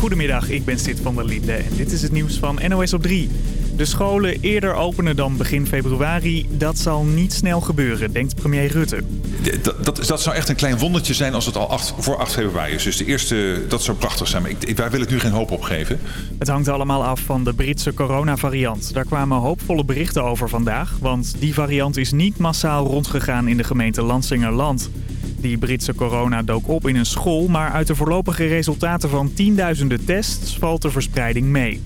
Goedemiddag, ik ben Sid van der Linde en dit is het nieuws van NOS op 3. De scholen eerder openen dan begin februari, dat zal niet snel gebeuren, denkt premier Rutte. Dat, dat, dat zou echt een klein wondertje zijn als het al 8, voor 8 februari is. Dus de eerste, dat zou prachtig zijn. Maar ik, ik, wij willen nu geen hoop opgeven. Het hangt allemaal af van de Britse coronavariant. Daar kwamen hoopvolle berichten over vandaag. Want die variant is niet massaal rondgegaan in de gemeente Lansingerland. Die Britse corona dook op in een school, maar uit de voorlopige resultaten van tienduizenden tests valt de verspreiding mee.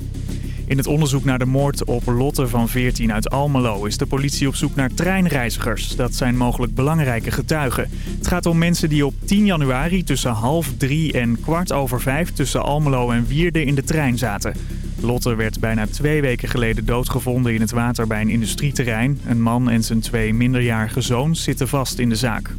In het onderzoek naar de moord op Lotte van 14 uit Almelo is de politie op zoek naar treinreizigers. Dat zijn mogelijk belangrijke getuigen. Het gaat om mensen die op 10 januari tussen half drie en kwart over vijf tussen Almelo en Wierde in de trein zaten. Lotte werd bijna twee weken geleden doodgevonden in het water bij een industrieterrein. Een man en zijn twee minderjarige zoons zitten vast in de zaak.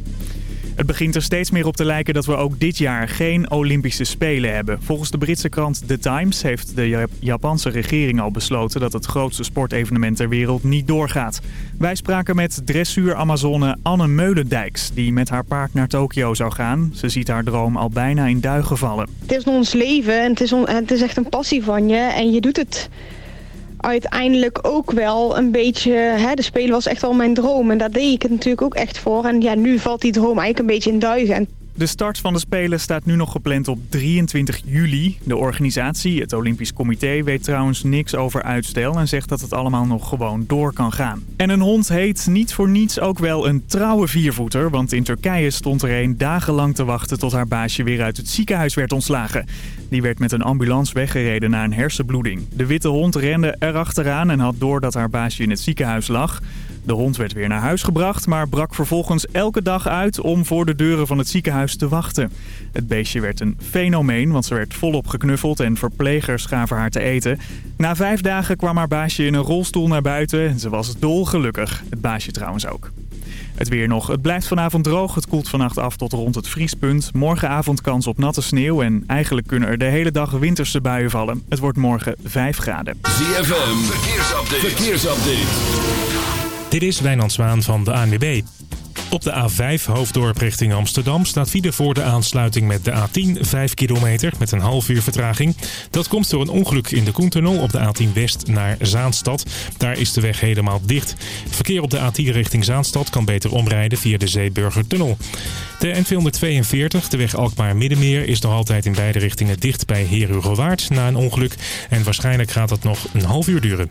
Het begint er steeds meer op te lijken dat we ook dit jaar geen Olympische Spelen hebben. Volgens de Britse krant The Times heeft de Japanse regering al besloten dat het grootste sportevenement ter wereld niet doorgaat. Wij spraken met dressuur-Amazone Anne Meulendijks, die met haar paard naar Tokio zou gaan. Ze ziet haar droom al bijna in duigen vallen. Het is ons leven en het is, het is echt een passie van je en je doet het uiteindelijk ook wel een beetje... Hè, de Spelen was echt al mijn droom en daar deed ik het natuurlijk ook echt voor. En ja, nu valt die droom eigenlijk een beetje in duigen. De start van de Spelen staat nu nog gepland op 23 juli. De organisatie, het Olympisch Comité, weet trouwens niks over uitstel... en zegt dat het allemaal nog gewoon door kan gaan. En een hond heet niet voor niets ook wel een trouwe viervoeter... want in Turkije stond er een dagenlang te wachten tot haar baasje weer uit het ziekenhuis werd ontslagen. Die werd met een ambulance weggereden na een hersenbloeding. De witte hond rende erachteraan en had door dat haar baasje in het ziekenhuis lag... De hond werd weer naar huis gebracht, maar brak vervolgens elke dag uit om voor de deuren van het ziekenhuis te wachten. Het beestje werd een fenomeen, want ze werd volop geknuffeld en verplegers gaven haar te eten. Na vijf dagen kwam haar baasje in een rolstoel naar buiten en ze was dolgelukkig. Het baasje trouwens ook. Het weer nog. Het blijft vanavond droog. Het koelt vannacht af tot rond het vriespunt. Morgenavond kans op natte sneeuw. En eigenlijk kunnen er de hele dag winterse buien vallen. Het wordt morgen 5 graden. ZFM. Verkeersupdate. Verkeersupdate. Dit is Wijnand Zwaan van de ANWB. Op de A5 hoofddorp richting Amsterdam staat file voor de aansluiting met de A10 5 kilometer met een half uur vertraging. Dat komt door een ongeluk in de Koentunnel op de A10 West naar Zaanstad. Daar is de weg helemaal dicht. Verkeer op de A10 richting Zaanstad kan beter omrijden via de Zeeburgertunnel. De N242, de weg Alkmaar-Middenmeer, is nog altijd in beide richtingen dicht bij Herugowaard na een ongeluk. En waarschijnlijk gaat dat nog een half uur duren.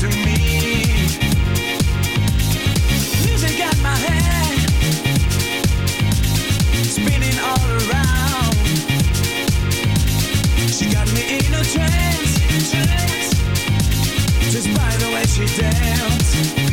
to me. Music got my head spinning all around. She got me in a trance, just by the way she.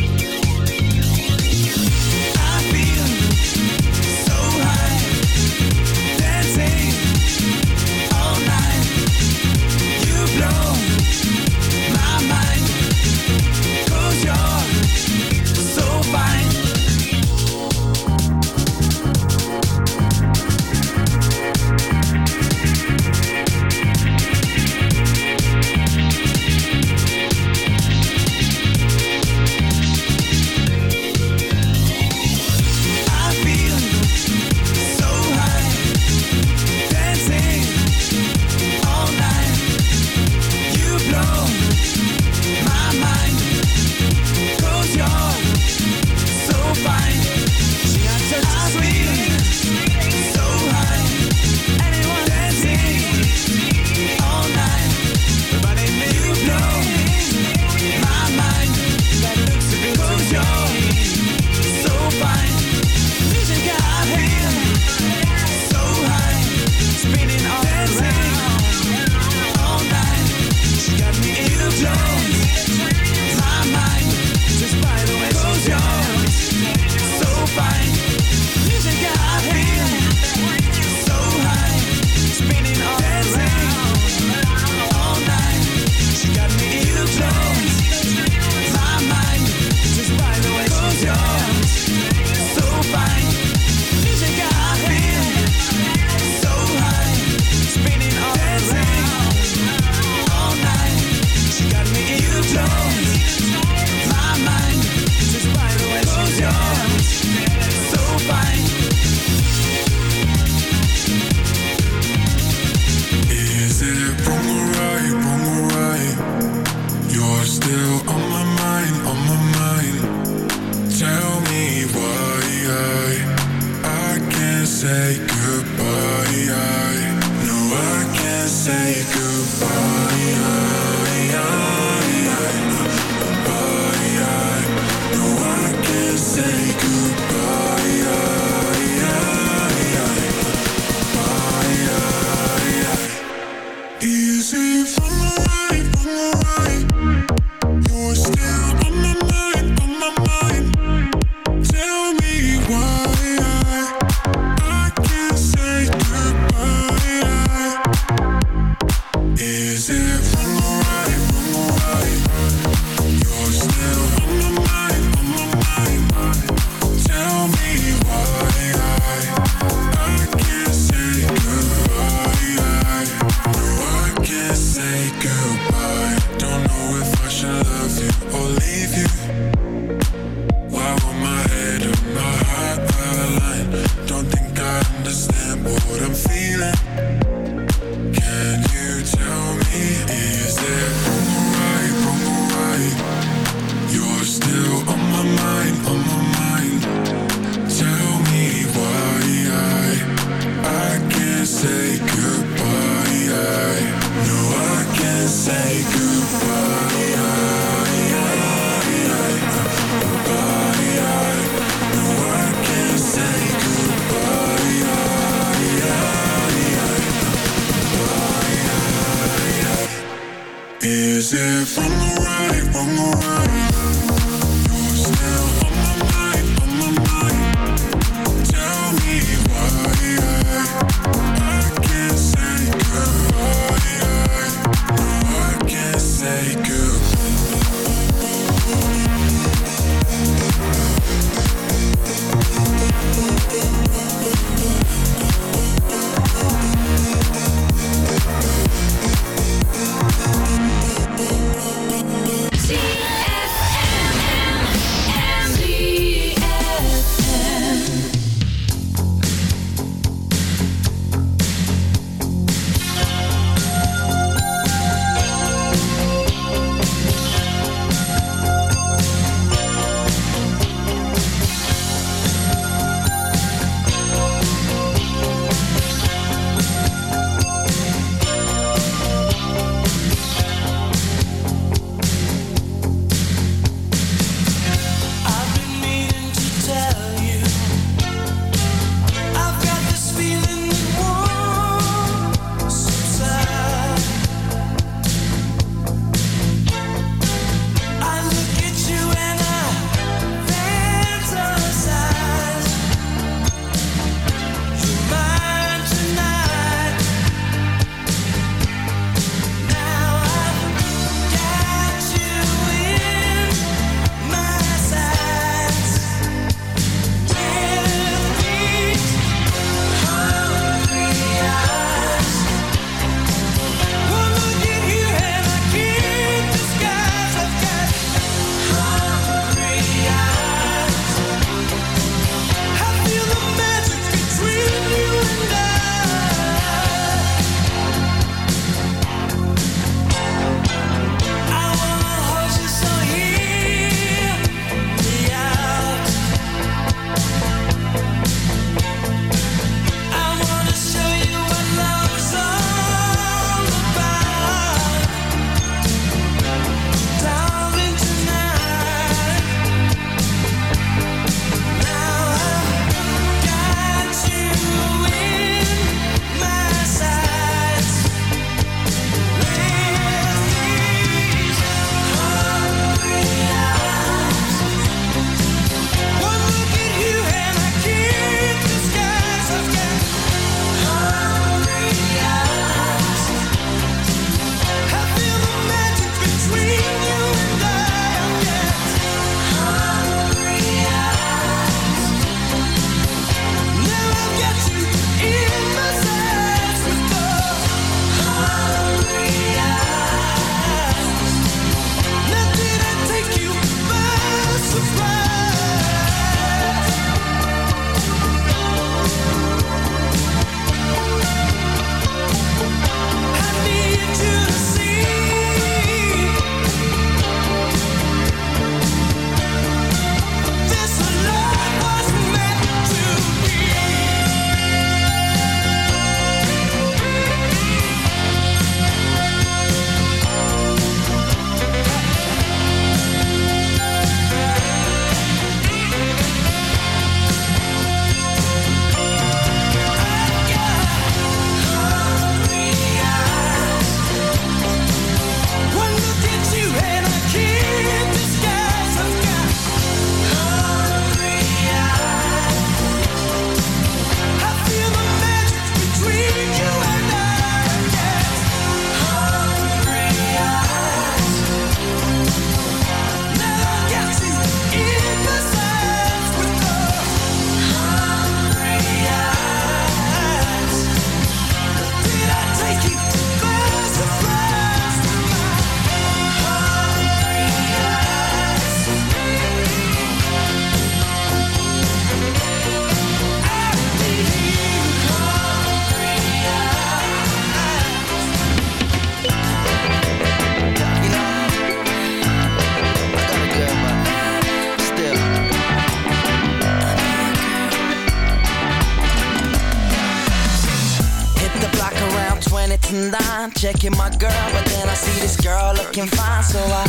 so I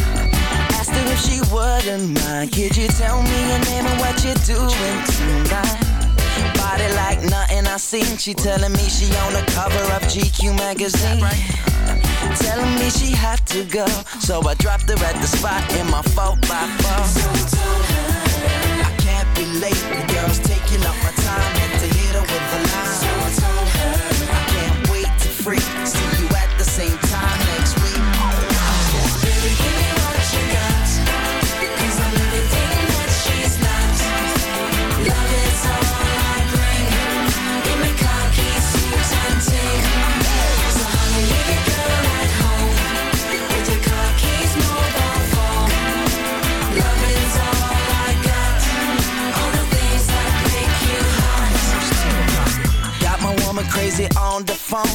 asked her if she wouldn't mind. Could you tell me your name and what you're doing tonight? Body like nothing I seen. She telling me she on the cover of GQ magazine. Telling me she had to go, so I dropped her at the spot in my 4 by 4 So I can't be late. The girls.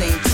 same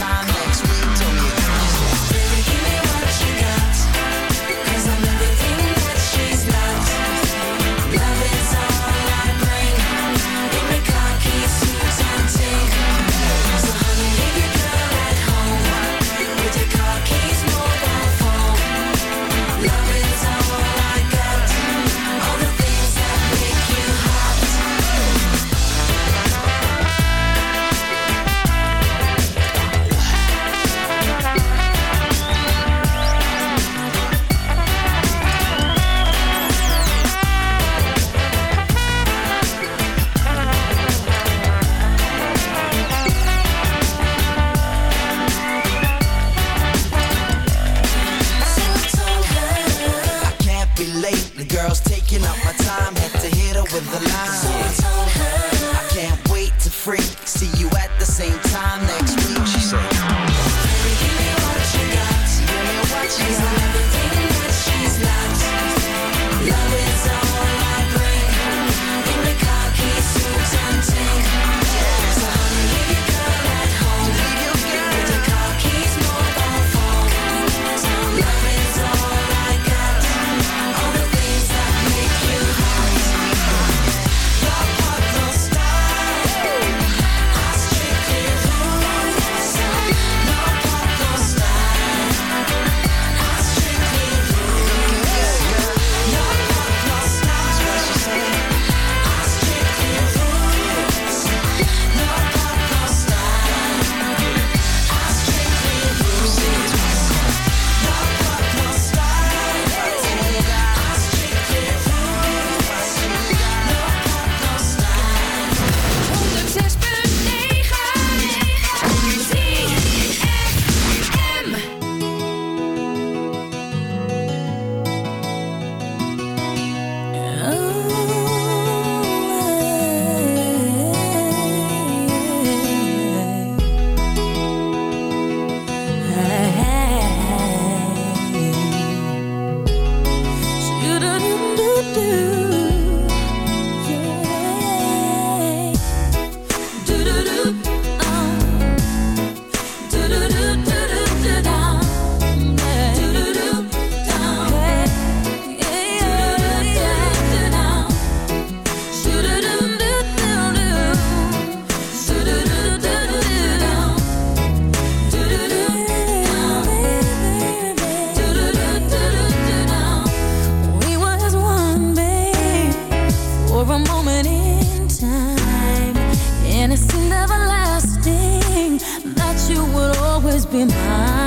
behind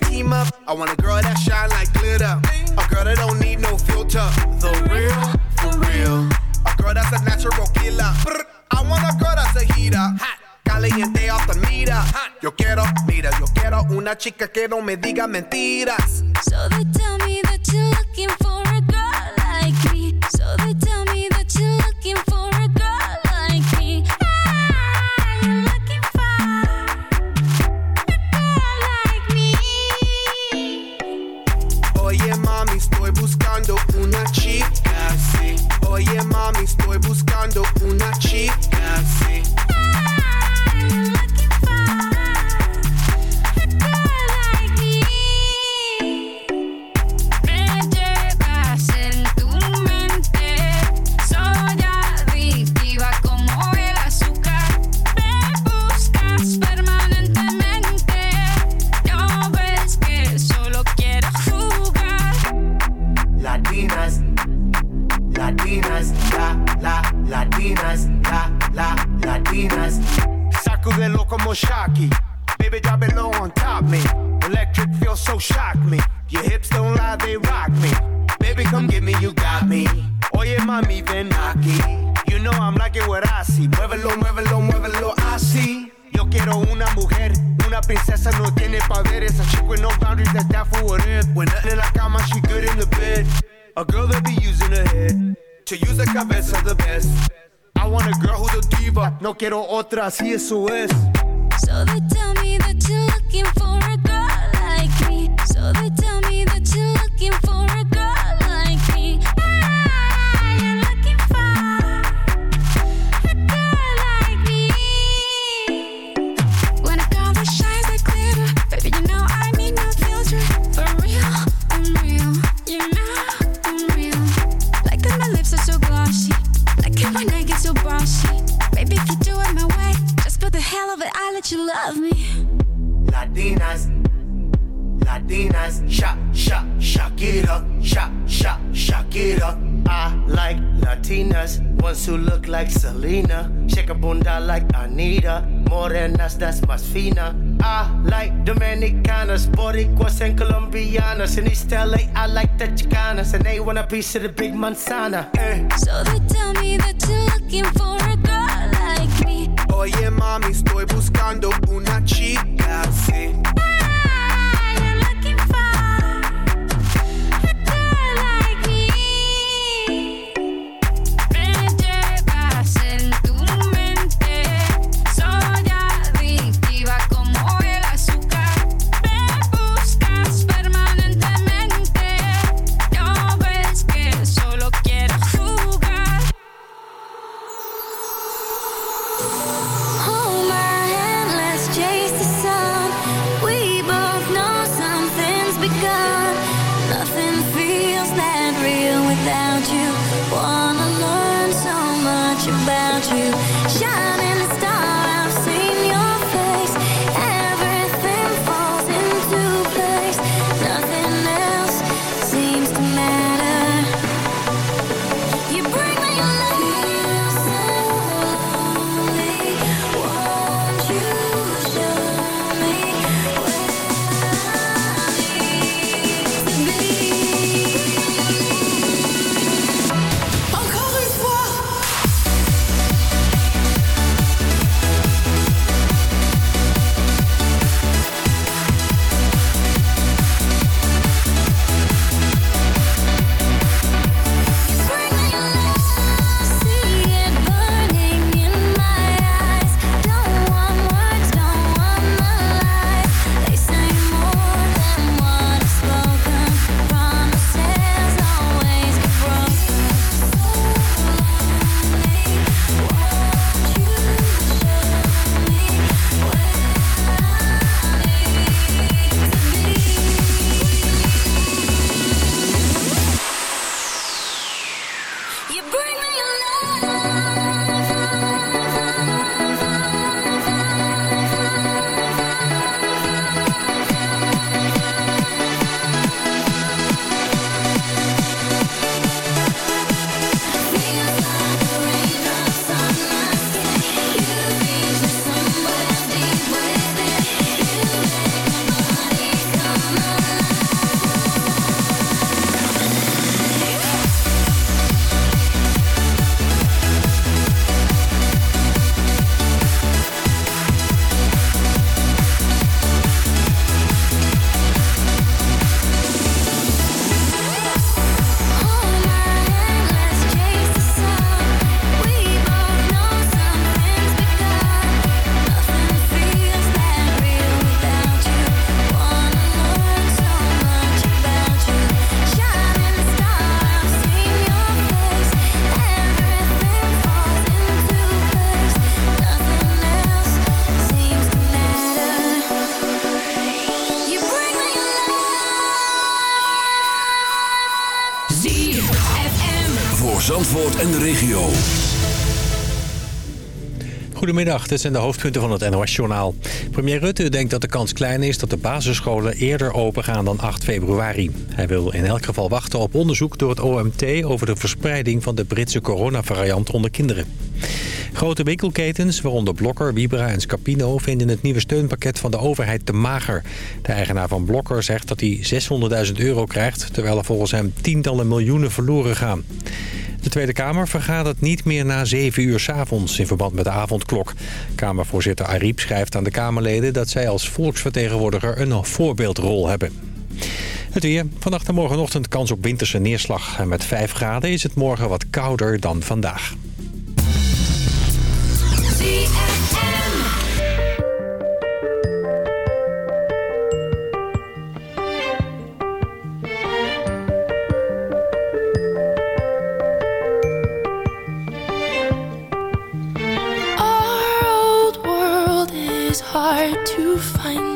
let's team up. I want a girl that shine like glitter. A girl that don't need no filter. The real, for real. A girl that's a natural killer. I want a girl that's a heater. Hot. Caliente off the meter. Yo quiero, mira, yo quiero una chica que no me diga mentiras. So they tell me Oye mami, estoy buscando una chica, Shocky. Baby, drop it low on top me. Electric feels so shock me. Your hips don't lie, they rock me. Baby, come get me, you got me. Oye, mami, ven aquí. You know I'm liking what I see. Muévelo, muévelo, muévelo, así. Yo quiero una mujer, una princesa no tiene poder. A chick with no boundaries, that's that for what it. When nothing in la cama, she good in the bed. A girl that be using her head to use the cabeza the best. I want a girl who's a diva. No quiero otra, si eso es. So they tell me that you're looking for a girl like me. So they tell that's más fina. I like Dominicanas, Boricuas and Colombianas. In East LA, I like the Chicanas, and they want a piece of the big manzana. Eh. So they tell me that you're looking for a girl like me. Oye mami, estoy buscando una chica, sí. De regio. Goedemiddag, dit zijn de hoofdpunten van het NOS-journaal. Premier Rutte denkt dat de kans klein is dat de basisscholen eerder opengaan dan 8 februari. Hij wil in elk geval wachten op onderzoek door het OMT over de verspreiding van de Britse coronavariant onder kinderen. Grote winkelketens, waaronder Blokker, Vibra en Scapino... vinden het nieuwe steunpakket van de overheid te mager. De eigenaar van Blokker zegt dat hij 600.000 euro krijgt... terwijl er volgens hem tientallen miljoenen verloren gaan. De Tweede Kamer vergadert niet meer na 7 uur 's avonds in verband met de avondklok. Kamervoorzitter Ariep schrijft aan de Kamerleden dat zij als volksvertegenwoordiger een voorbeeldrol hebben. Het weer. Vannacht en morgenochtend kans op winterse neerslag. En met 5 graden is het morgen wat kouder dan vandaag. To find.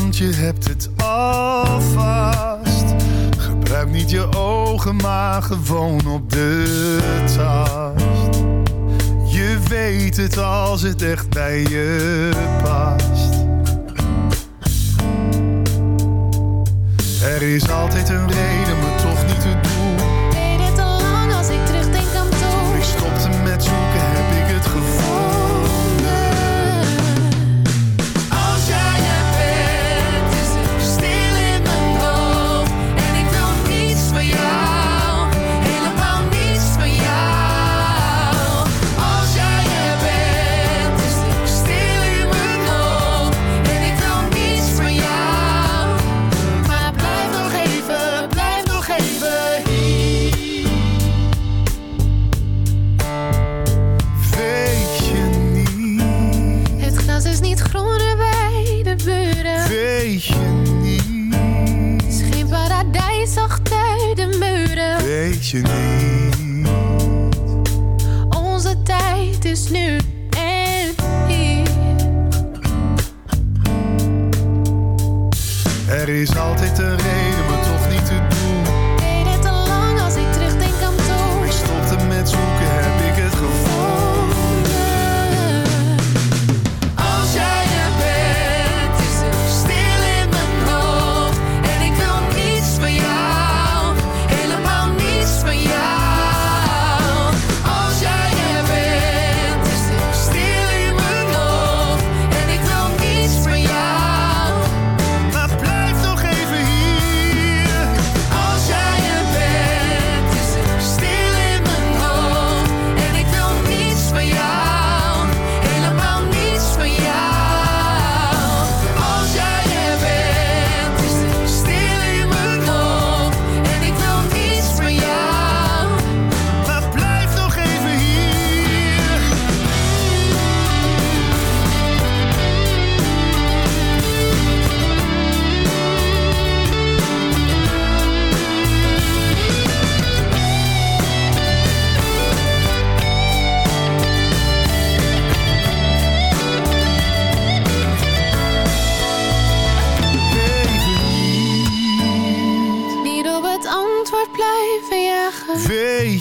want je hebt het al vast. Gebruik niet je ogen, maar gewoon op de tast. Je weet het als het echt bij je past. Er is altijd een reden,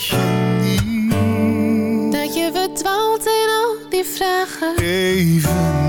je. Dat je verdwaalt in al die vragen. Even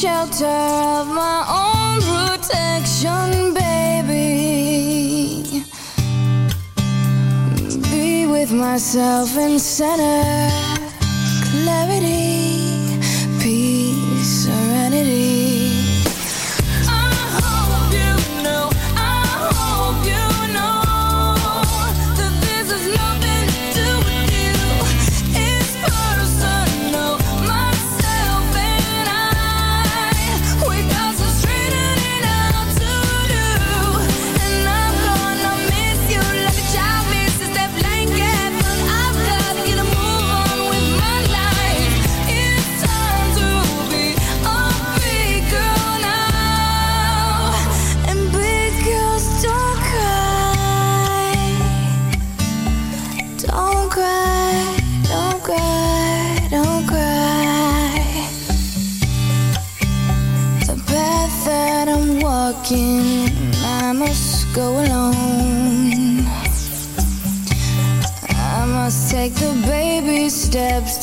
Shelter of my own protection, baby. Myself and center. Clarity,